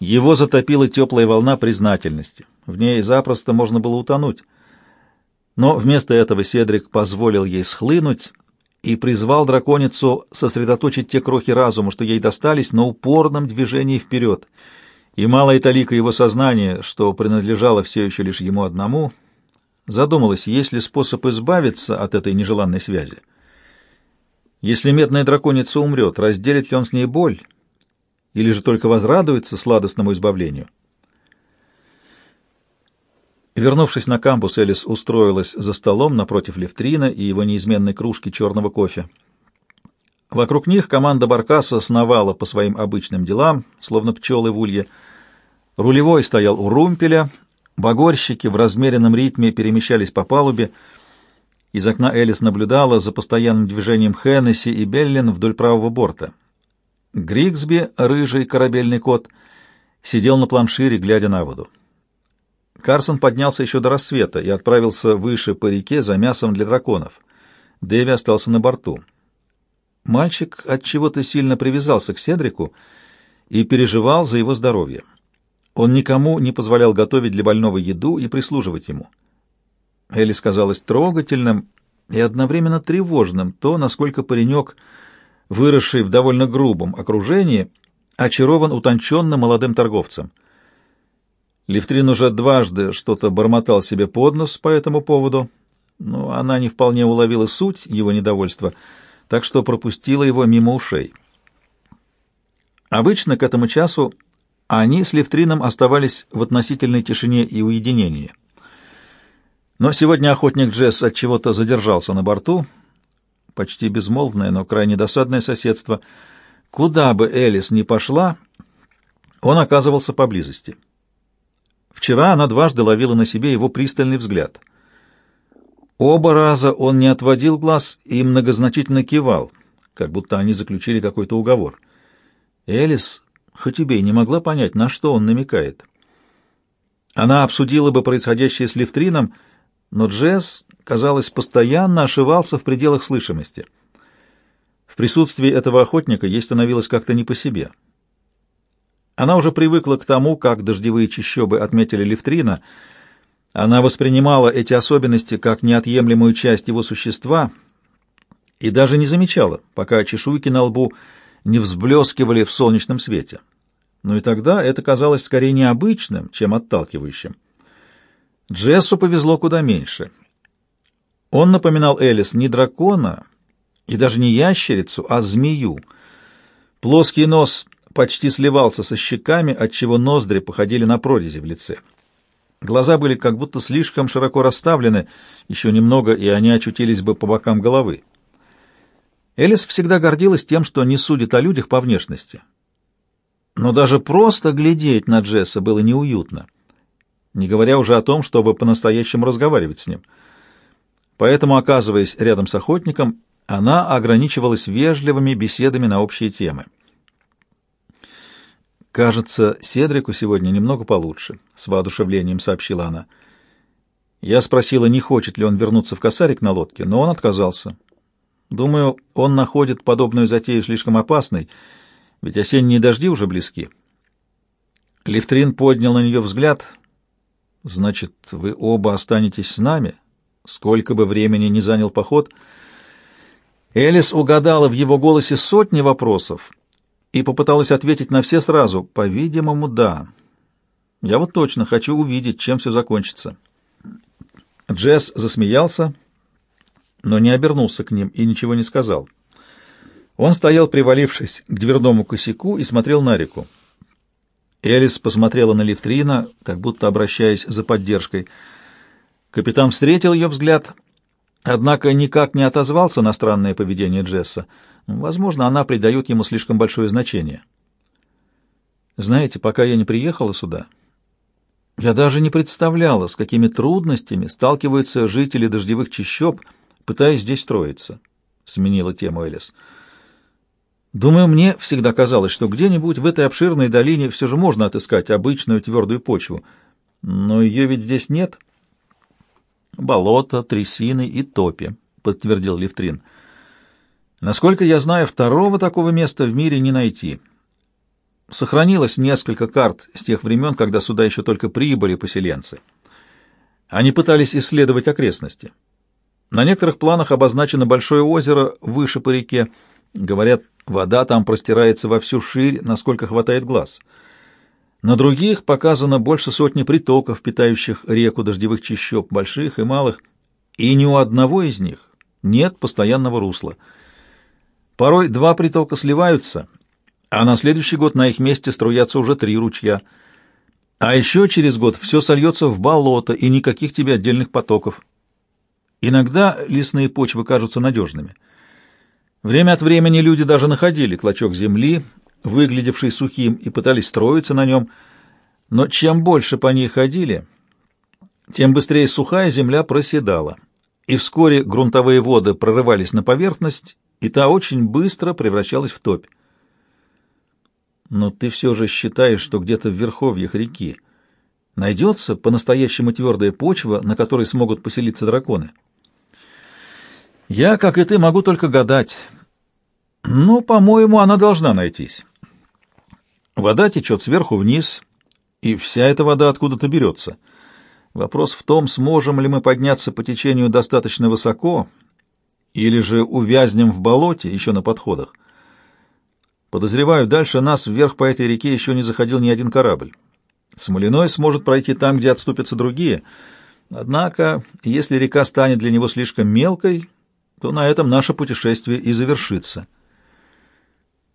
Его затопила теплая волна признательности. В ней запросто можно было утонуть. Но вместо этого Седрик позволил ей схлынуть и призвал драконицу сосредоточить те крохи разума, что ей достались, на упорном движении вперед. И малая талика его сознания, что принадлежало все еще лишь ему одному, задумалась, есть ли способ избавиться от этой нежеланной связи. Если медная драконица умрет, разделит ли он с ней боль, или же только возрадуется сладостному избавлению? Вернувшись на кампус, Элис устроилась за столом напротив Левтрина и его неизменной кружки черного кофе. Вокруг них команда Баркаса сновала по своим обычным делам, словно пчелы в улье. Рулевой стоял у румпеля, багорщики в размеренном ритме перемещались по палубе. Из окна Элис наблюдала за постоянным движением Хеннесси и Беллин вдоль правого борта. Григсби, рыжий корабельный кот, сидел на планшире, глядя на воду. Карсон поднялся еще до рассвета и отправился выше по реке за мясом для драконов. Дэви остался на борту. Мальчик от чего-то сильно привязался к Седрику и переживал за его здоровье. Он никому не позволял готовить для больного еду и прислуживать ему. Элис казалось трогательным и одновременно тревожным то, насколько паренек, выросший в довольно грубом окружении, очарован утонченным молодым торговцем — Левтрин уже дважды что-то бормотал себе под нос по этому поводу, но она не вполне уловила суть его недовольства, так что пропустила его мимо ушей. Обычно к этому часу они с Левтрином оставались в относительной тишине и уединении. Но сегодня охотник Джесс от чего-то задержался на борту, почти безмолвное, но крайне досадное соседство. Куда бы Элис ни пошла, он оказывался поблизости. Вчера она дважды ловила на себе его пристальный взгляд. Оба раза он не отводил глаз и многозначительно кивал, как будто они заключили какой-то уговор. Элис, хоть убей, не могла понять, на что он намекает. Она обсудила бы происходящее с Левтрином, но Джесс, казалось, постоянно ошивался в пределах слышимости. В присутствии этого охотника ей становилось как-то не по себе. Она уже привыкла к тому, как дождевые чащобы отметили Левтрина. Она воспринимала эти особенности как неотъемлемую часть его существа и даже не замечала, пока чешуйки на лбу не взблескивали в солнечном свете. Но и тогда это казалось скорее необычным, чем отталкивающим. Джессу повезло куда меньше. Он напоминал Элис не дракона и даже не ящерицу, а змею. Плоский нос почти сливался со щеками, отчего ноздри походили на прорези в лице. Глаза были как будто слишком широко расставлены, еще немного, и они очутились бы по бокам головы. Элис всегда гордилась тем, что не судит о людях по внешности. Но даже просто глядеть на Джесса было неуютно, не говоря уже о том, чтобы по-настоящему разговаривать с ним. Поэтому, оказываясь рядом с охотником, она ограничивалась вежливыми беседами на общие темы. «Кажется, Седрику сегодня немного получше», — с воодушевлением сообщила она. Я спросила, не хочет ли он вернуться в косарик на лодке, но он отказался. Думаю, он находит подобную затею слишком опасной, ведь осенние дожди уже близки. Левтрин поднял на нее взгляд. «Значит, вы оба останетесь с нами, сколько бы времени ни занял поход?» Элис угадала в его голосе сотни вопросов, и попыталась ответить на все сразу. По-видимому, да. Я вот точно хочу увидеть, чем все закончится. Джесс засмеялся, но не обернулся к ним и ничего не сказал. Он стоял, привалившись к дверному косяку, и смотрел на реку. Элис посмотрела на Лифтрина, как будто обращаясь за поддержкой. Капитан встретил ее взгляд, однако никак не отозвался на странное поведение Джесса. Возможно, она придает ему слишком большое значение. Знаете, пока я не приехала сюда, я даже не представляла, с какими трудностями сталкиваются жители дождевых чащоб, пытаясь здесь строиться. Сменила тему Элис. Думаю, мне всегда казалось, что где-нибудь в этой обширной долине все же можно отыскать обычную твердую почву, но ее ведь здесь нет. Болото, трясины и топи, подтвердил Левтрин. — Насколько я знаю, второго такого места в мире не найти. Сохранилось несколько карт с тех времен, когда сюда еще только прибыли поселенцы. Они пытались исследовать окрестности. На некоторых планах обозначено большое озеро выше по реке. Говорят, вода там простирается во всю ширь, насколько хватает глаз. На других показано больше сотни притоков, питающих реку дождевых чащоб, больших и малых, и ни у одного из них нет постоянного русла. Порой два притока сливаются — а на следующий год на их месте струятся уже три ручья. А еще через год все сольется в болото, и никаких тебе отдельных потоков. Иногда лесные почвы кажутся надежными. Время от времени люди даже находили клочок земли, выглядевший сухим, и пытались строиться на нем, но чем больше по ней ходили, тем быстрее сухая земля проседала, и вскоре грунтовые воды прорывались на поверхность, и та очень быстро превращалась в топь. Но ты все же считаешь, что где-то в верховьях реки найдется по-настоящему твердая почва, на которой смогут поселиться драконы? Я, как и ты, могу только гадать. Но, по-моему, она должна найтись. Вода течет сверху вниз, и вся эта вода откуда-то берется. Вопрос в том, сможем ли мы подняться по течению достаточно высоко, или же увязнем в болоте еще на подходах. Подозреваю, дальше нас вверх по этой реке еще не заходил ни один корабль. Смолиной сможет пройти там, где отступятся другие. Однако, если река станет для него слишком мелкой, то на этом наше путешествие и завершится.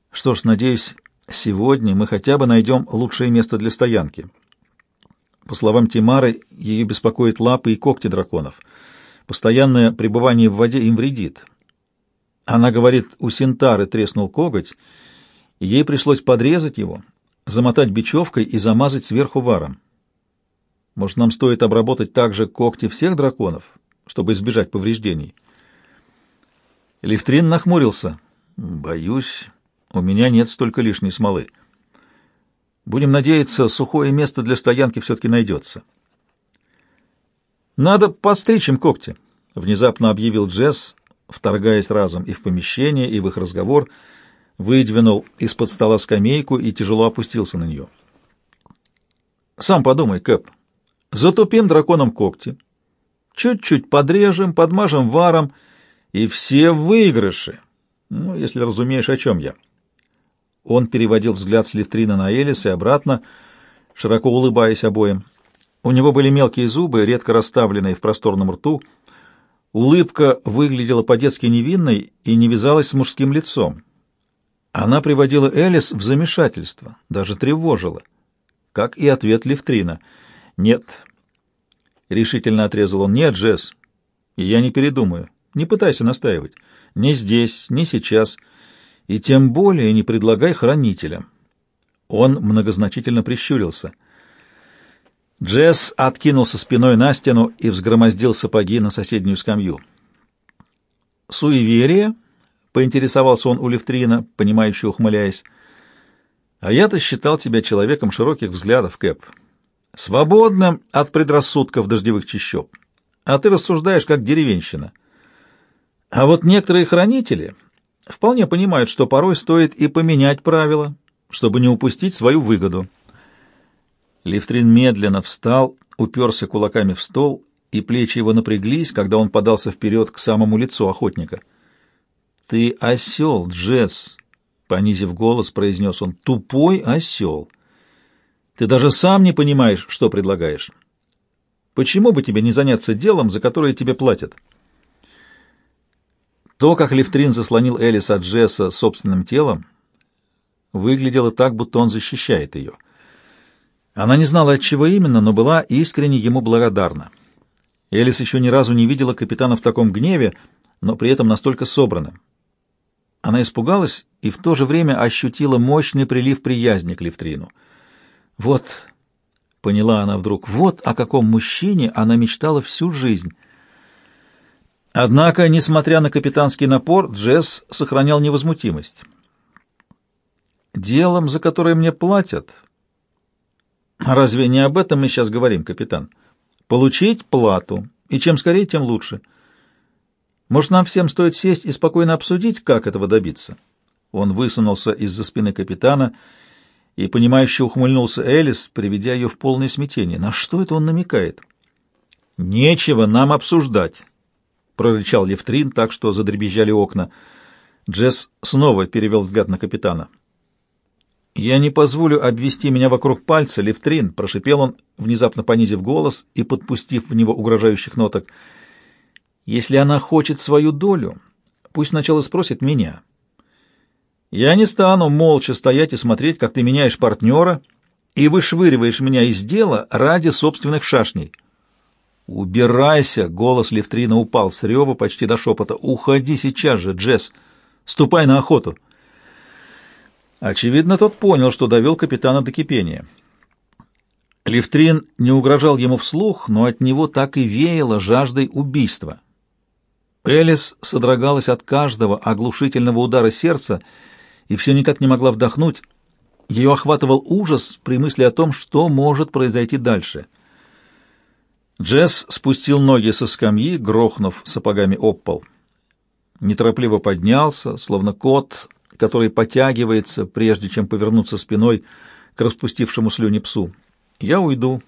Что ж, надеюсь, сегодня мы хотя бы найдем лучшее место для стоянки. По словам Тимары, ее беспокоит лапы и когти драконов. Постоянное пребывание в воде им вредит. Она говорит, у Синтары треснул коготь, Ей пришлось подрезать его, замотать бечевкой и замазать сверху варом. Может, нам стоит обработать также когти всех драконов, чтобы избежать повреждений? Лифтрин нахмурился. Боюсь, у меня нет столько лишней смолы. Будем надеяться, сухое место для стоянки все-таки найдется. Надо подстричь им когти, — внезапно объявил Джесс, вторгаясь разом и в помещение, и в их разговор — выдвинул из-под стола скамейку и тяжело опустился на нее. «Сам подумай, Кэп, затупим драконом когти, чуть-чуть подрежем, подмажем варом, и все выигрыши, ну, если разумеешь, о чем я». Он переводил взгляд с Левтрина на Элис и обратно, широко улыбаясь обоим. У него были мелкие зубы, редко расставленные в просторном рту. Улыбка выглядела по-детски невинной и не вязалась с мужским лицом. Она приводила Элис в замешательство, даже тревожила, как и ответ Левтрина. «Нет», — решительно отрезал он, — «нет, Джесс, я не передумаю. Не пытайся настаивать. Ни здесь, ни сейчас, и тем более не предлагай хранителям». Он многозначительно прищурился. Джесс откинулся спиной на стену и взгромоздил сапоги на соседнюю скамью. «Суеверие?» поинтересовался он у Левтрина, понимающе ухмыляясь. А я-то считал тебя человеком широких взглядов, Кэп. Свободным от предрассудков дождевых чащоб. А ты рассуждаешь как деревенщина. А вот некоторые хранители вполне понимают, что порой стоит и поменять правила, чтобы не упустить свою выгоду. Левтрин медленно встал, уперся кулаками в стол, и плечи его напряглись, когда он подался вперед к самому лицу охотника — «Ты осел, Джесс!» — понизив голос, произнес он. «Тупой осел! Ты даже сам не понимаешь, что предлагаешь. Почему бы тебе не заняться делом, за которое тебе платят?» То, как Левтрин заслонил Элис от Джесса собственным телом, выглядело так, будто он защищает ее. Она не знала, от чего именно, но была искренне ему благодарна. Элис еще ни разу не видела капитана в таком гневе, но при этом настолько собранным. Она испугалась и в то же время ощутила мощный прилив приязни к Левтрину. Вот, поняла она вдруг, вот о каком мужчине она мечтала всю жизнь. Однако, несмотря на капитанский напор, Джесс сохранял невозмутимость. «Делом, за которое мне платят...» «Разве не об этом мы сейчас говорим, капитан? Получить плату, и чем скорее, тем лучше». Может, нам всем стоит сесть и спокойно обсудить, как этого добиться?» Он высунулся из-за спины капитана И, понимающе ухмыльнулся Элис, приведя ее в полное смятение. На что это он намекает? «Нечего нам обсуждать», — прорычал Левтрин так, что задребезжали окна. Джесс снова перевел взгляд на капитана. «Я не позволю обвести меня вокруг пальца, Левтрин», — прошипел он, внезапно понизив голос и подпустив в него угрожающих ноток. «Если она хочет свою долю, пусть сначала спросит меня. Я не стану молча стоять и смотреть, как ты меняешь партнера и вышвыриваешь меня из дела ради собственных шашней». «Убирайся!» — голос Левтрина упал с рева почти до шепота. «Уходи сейчас же, Джесс! Ступай на охоту!» Очевидно, тот понял, что довел капитана до кипения. Левтрин не угрожал ему вслух, но от него так и веяло жаждой убийства. Элис содрогалась от каждого оглушительного удара сердца и все никак не могла вдохнуть. Ее охватывал ужас при мысли о том, что может произойти дальше. Джесс спустил ноги со скамьи, грохнув сапогами об пол. Неторопливо поднялся, словно кот, который потягивается, прежде чем повернуться спиной к распустившему слюни псу. «Я уйду»,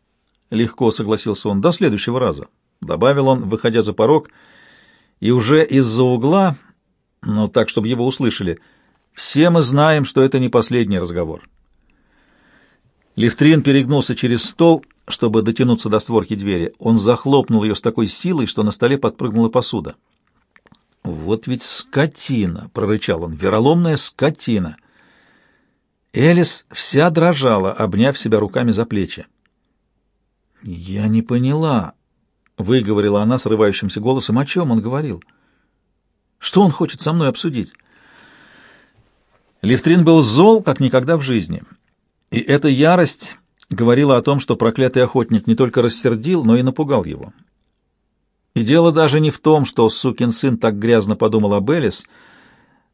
— легко согласился он, — «до следующего раза», — добавил он, выходя за порог, и уже из-за угла, но так, чтобы его услышали, «все мы знаем, что это не последний разговор». Левтрин перегнулся через стол, чтобы дотянуться до створки двери. Он захлопнул ее с такой силой, что на столе подпрыгнула посуда. «Вот ведь скотина!» — прорычал он. «Вероломная скотина!» Элис вся дрожала, обняв себя руками за плечи. «Я не поняла», — выговорила она срывающимся голосом. «О чем он говорил? Что он хочет со мной обсудить?» Левтрин был зол, как никогда в жизни. И эта ярость говорила о том, что проклятый охотник не только рассердил, но и напугал его. И дело даже не в том, что сукин сын так грязно подумал об Элис,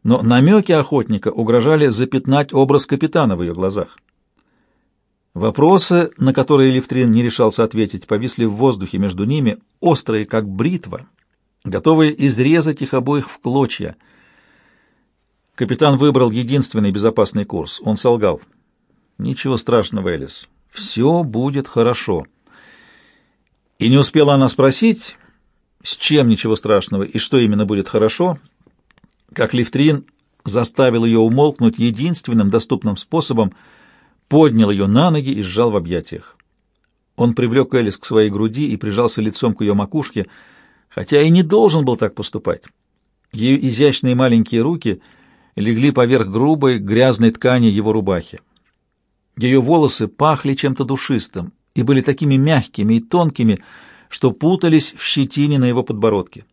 но намеки охотника угрожали запятнать образ капитана в ее глазах. Вопросы, на которые Левтрин не решался ответить, повисли в воздухе между ними, острые, как бритва, готовые изрезать их обоих в клочья. Капитан выбрал единственный безопасный курс. Он солгал. «Ничего страшного, Элис. Все будет хорошо». И не успела она спросить, с чем ничего страшного и что именно будет хорошо, как Лифтрин заставил ее умолкнуть единственным доступным способом, поднял ее на ноги и сжал в объятиях. Он привлек Элис к своей груди и прижался лицом к ее макушке, хотя и не должен был так поступать. Ее изящные маленькие руки легли поверх грубой, грязной ткани его рубахи. Ее волосы пахли чем-то душистым и были такими мягкими и тонкими, что путались в щетине на его подбородке.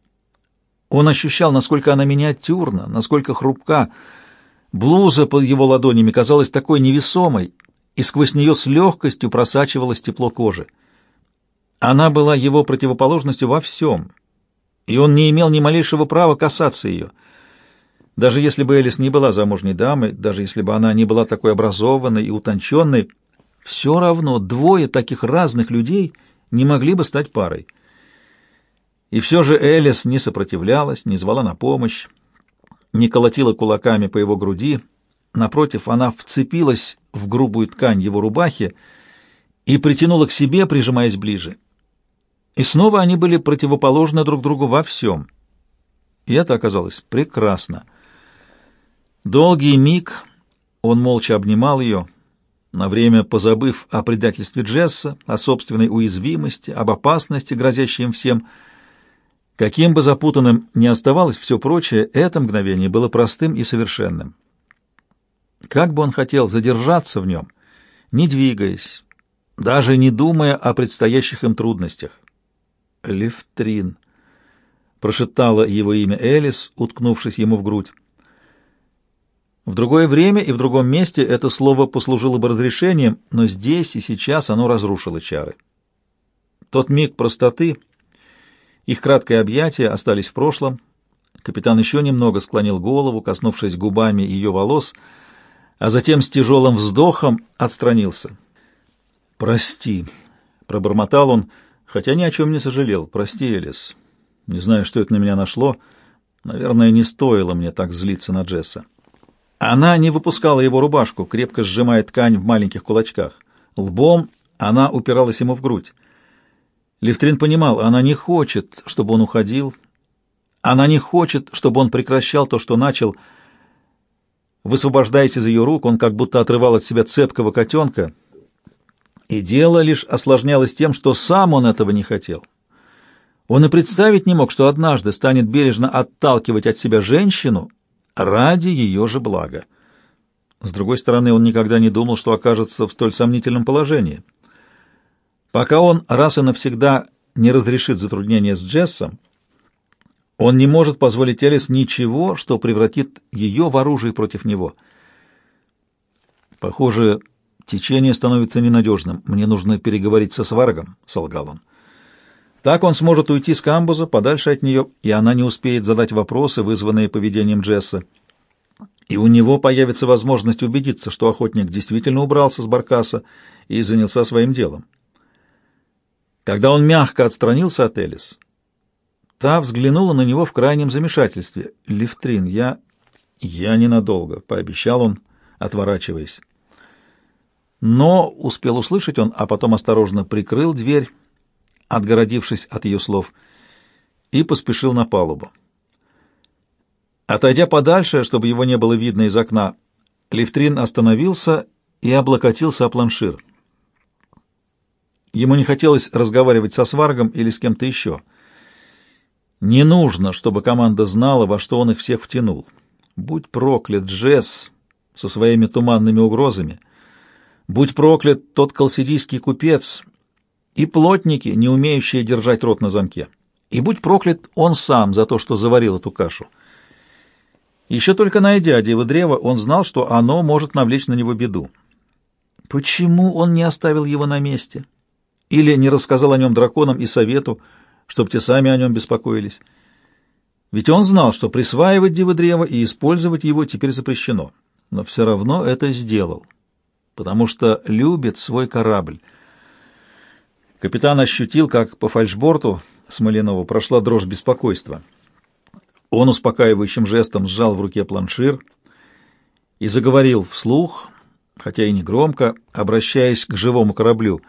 Он ощущал, насколько она миниатюрна, насколько хрупка. Блуза под его ладонями казалась такой невесомой, и сквозь нее с легкостью просачивалось тепло кожи. Она была его противоположностью во всем, и он не имел ни малейшего права касаться ее. Даже если бы Элис не была замужней дамой, даже если бы она не была такой образованной и утонченной, все равно двое таких разных людей — не могли бы стать парой. И все же Элис не сопротивлялась, не звала на помощь, не колотила кулаками по его груди. Напротив, она вцепилась в грубую ткань его рубахи и притянула к себе, прижимаясь ближе. И снова они были противоположны друг другу во всем. И это оказалось прекрасно. Долгий миг он молча обнимал ее, на время позабыв о предательстве Джесса, о собственной уязвимости, об опасности, грозящей им всем. Каким бы запутанным ни оставалось все прочее, это мгновение было простым и совершенным. Как бы он хотел задержаться в нем, не двигаясь, даже не думая о предстоящих им трудностях. «Левтрин», — прошептала его имя Элис, уткнувшись ему в грудь. В другое время и в другом месте это слово послужило бы разрешением, но здесь и сейчас оно разрушило чары. Тот миг простоты, их краткое объятие остались в прошлом. Капитан еще немного склонил голову, коснувшись губами ее волос, а затем с тяжелым вздохом отстранился. «Прости», — пробормотал он, хотя ни о чем не сожалел. «Прости, Элис. Не знаю, что это на меня нашло. Наверное, не стоило мне так злиться на Джесса». Она не выпускала его рубашку, крепко сжимая ткань в маленьких кулачках. Лбом она упиралась ему в грудь. Левтрин понимал, она не хочет, чтобы он уходил. Она не хочет, чтобы он прекращал то, что начал. Высвобождаясь из ее рук, он как будто отрывал от себя цепкого котенка. И дело лишь осложнялось тем, что сам он этого не хотел. Он и представить не мог, что однажды станет бережно отталкивать от себя женщину ради ее же блага. С другой стороны, он никогда не думал, что окажется в столь сомнительном положении. Пока он раз и навсегда не разрешит затруднения с Джессом, он не может позволить Элис ничего, что превратит ее в оружие против него. Похоже, течение становится ненадежным. Мне нужно переговорить со Сваргом, — солгал он. Так он сможет уйти с камбуза подальше от нее, и она не успеет задать вопросы, вызванные поведением Джесса. И у него появится возможность убедиться, что охотник действительно убрался с баркаса и занялся своим делом. Когда он мягко отстранился от Элис, та взглянула на него в крайнем замешательстве. «Левтрин, я... я ненадолго», — пообещал он, отворачиваясь. Но успел услышать он, а потом осторожно прикрыл дверь, отгородившись от ее слов, и поспешил на палубу. Отойдя подальше, чтобы его не было видно из окна, Левтрин остановился и облокотился о планшир. Ему не хотелось разговаривать со Сваргом или с кем-то еще. Не нужно, чтобы команда знала, во что он их всех втянул. Будь проклят Джесс со своими туманными угрозами. Будь проклят тот колсидийский купец и плотники, не умеющие держать рот на замке. И будь проклят он сам за то, что заварил эту кашу. Еще только найдя Дева Древо, он знал, что оно может навлечь на него беду. Почему он не оставил его на месте? Или не рассказал о нем драконам и совету, чтобы те сами о нем беспокоились? Ведь он знал, что присваивать Дева Древо и использовать его теперь запрещено. Но все равно это сделал, потому что любит свой корабль. Капитан ощутил, как по фальшборту Смоленова прошла дрожь беспокойства. Он успокаивающим жестом сжал в руке планшир и заговорил вслух, хотя и не громко, обращаясь к живому кораблю.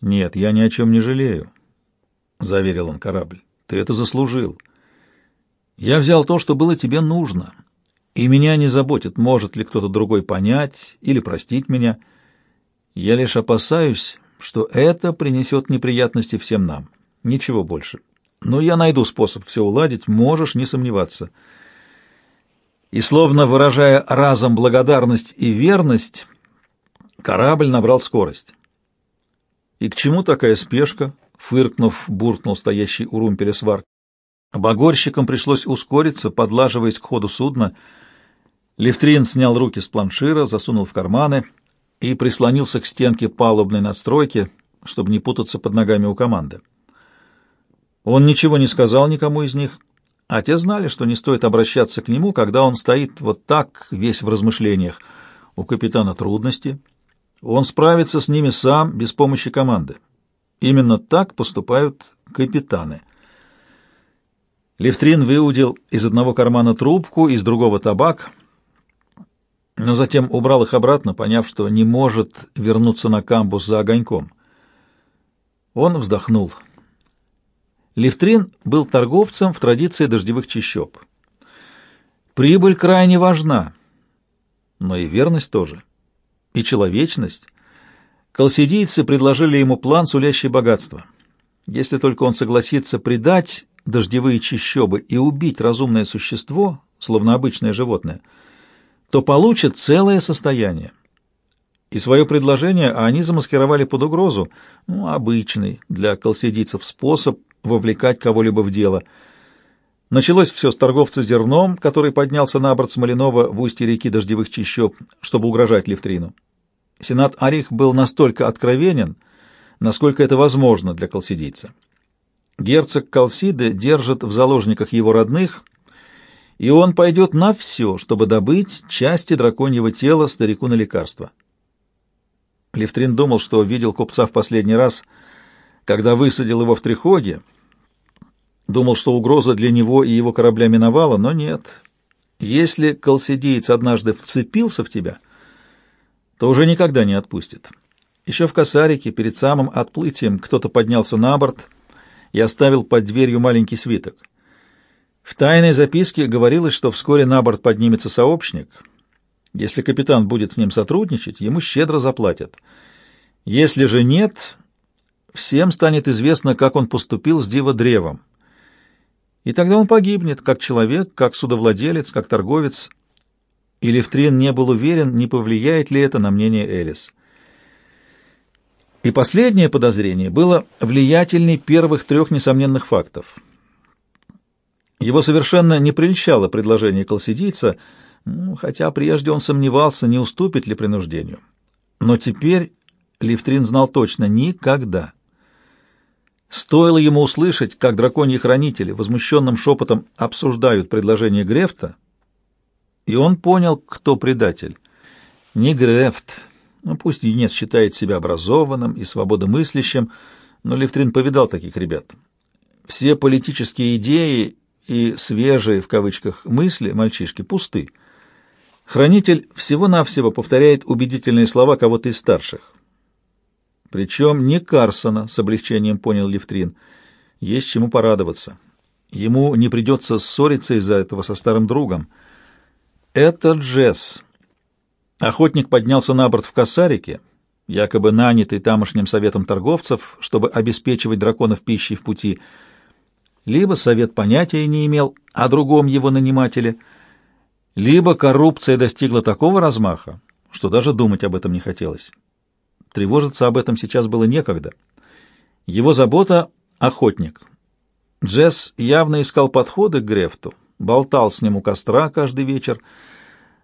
«Нет, я ни о чем не жалею», — заверил он корабль. «Ты это заслужил. Я взял то, что было тебе нужно, и меня не заботит, может ли кто-то другой понять или простить меня. Я лишь опасаюсь, что это принесет неприятности всем нам. Ничего больше». Но я найду способ все уладить, можешь не сомневаться. И словно выражая разом благодарность и верность, корабль набрал скорость. И к чему такая спешка? Фыркнув, буркнул стоящий у румпеля сварк. Багорщикам пришлось ускориться, подлаживаясь к ходу судна. Левтрин снял руки с планшира, засунул в карманы и прислонился к стенке палубной надстройки, чтобы не путаться под ногами у команды. Он ничего не сказал никому из них, а те знали, что не стоит обращаться к нему, когда он стоит вот так, весь в размышлениях. У капитана трудности. Он справится с ними сам, без помощи команды. Именно так поступают капитаны. Левтрин выудил из одного кармана трубку, из другого табак, но затем убрал их обратно, поняв, что не может вернуться на камбус за огоньком. Он вздохнул. Левтрин был торговцем в традиции дождевых чащоб. Прибыль крайне важна, но и верность тоже, и человечность. Колсидийцы предложили ему план, сулящий богатство. Если только он согласится предать дождевые чащобы и убить разумное существо, словно обычное животное, то получит целое состояние. И свое предложение они замаскировали под угрозу, ну, обычный для колсидийцев способ вовлекать кого-либо в дело. Началось все с торговца зерном, который поднялся на борт Смоленова в устье реки Дождевых Чащоб, чтобы угрожать Левтрину. Сенат Арих был настолько откровенен, насколько это возможно для колсидийца. Герцог Калсиды держит в заложниках его родных, и он пойдет на все, чтобы добыть части драконьего тела старику на лекарство. Левтрин думал, что видел купца в последний раз — когда высадил его в Трихоге, думал, что угроза для него и его корабля миновала, но нет. Если колсидиец однажды вцепился в тебя, то уже никогда не отпустит. Еще в Косарике, перед самым отплытием, кто-то поднялся на борт и оставил под дверью маленький свиток. В тайной записке говорилось, что вскоре на борт поднимется сообщник. Если капитан будет с ним сотрудничать, ему щедро заплатят. Если же нет, всем станет известно, как он поступил с Диво-древом. И тогда он погибнет, как человек, как судовладелец, как торговец. И Левтрин не был уверен, не повлияет ли это на мнение Элис. И последнее подозрение было влиятельней первых трех несомненных фактов. Его совершенно не прельщало предложение колсидийца, ну, хотя прежде он сомневался, не уступит ли принуждению. Но теперь Левтрин знал точно — никогда. Стоило ему услышать, как драконьи хранители возмущенным шепотом обсуждают предложение Грефта, и он понял, кто предатель. Не Грефт, ну, пусть Юнец считает себя образованным и свободомыслящим, но Левтрин повидал таких ребят. Все политические идеи и «свежие» в кавычках мысли мальчишки пусты. Хранитель всего-навсего повторяет убедительные слова кого-то из старших. Причем не Карсона, с облегчением понял Левтрин. Есть чему порадоваться. Ему не придется ссориться из-за этого со старым другом. Это Джесс. Охотник поднялся на борт в Косарике, якобы нанятый тамошним советом торговцев, чтобы обеспечивать драконов пищей в пути. Либо совет понятия не имел о другом его нанимателе, либо коррупция достигла такого размаха, что даже думать об этом не хотелось. Тревожиться об этом сейчас было некогда. Его забота — охотник. Джесс явно искал подходы к Грефту, болтал с ним у костра каждый вечер,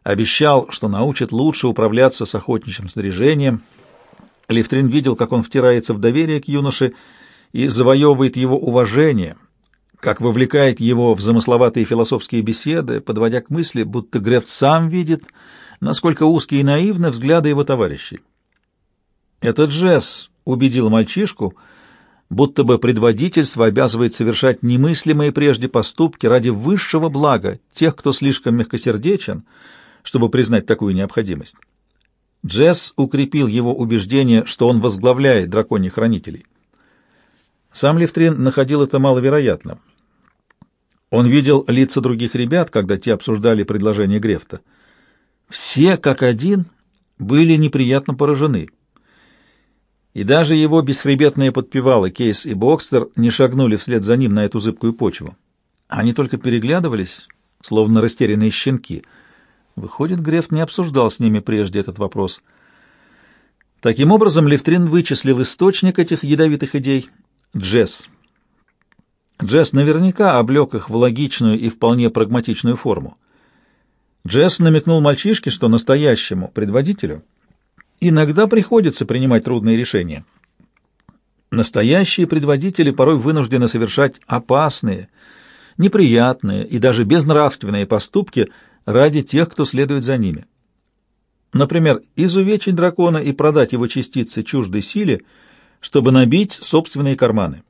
обещал, что научит лучше управляться с охотничьим снаряжением. Левтрин видел, как он втирается в доверие к юноше и завоевывает его уважение, как вовлекает его в замысловатые философские беседы, подводя к мысли, будто Грефт сам видит, насколько узкие и наивны взгляды его товарищей. Этот Джесс убедил мальчишку, будто бы предводительство обязывает совершать немыслимые прежде поступки ради высшего блага тех, кто слишком мягкосердечен, чтобы признать такую необходимость. Джесс укрепил его убеждение, что он возглавляет драконьих хранителей. Сам Левтрин находил это маловероятным. Он видел лица других ребят, когда те обсуждали предложение Грефта. Все, как один, были неприятно поражены — и даже его бесхребетные подпевалы Кейс и Бокстер не шагнули вслед за ним на эту зыбкую почву. Они только переглядывались, словно растерянные щенки. Выходит, Греф не обсуждал с ними прежде этот вопрос. Таким образом, Левтрин вычислил источник этих ядовитых идей — Джесс. Джесс наверняка облег их в логичную и вполне прагматичную форму. Джесс намекнул мальчишке, что настоящему предводителю — Иногда приходится принимать трудные решения. Настоящие предводители порой вынуждены совершать опасные, неприятные и даже безнравственные поступки ради тех, кто следует за ними. Например, изувечить дракона и продать его частицы чуждой силе, чтобы набить собственные карманы.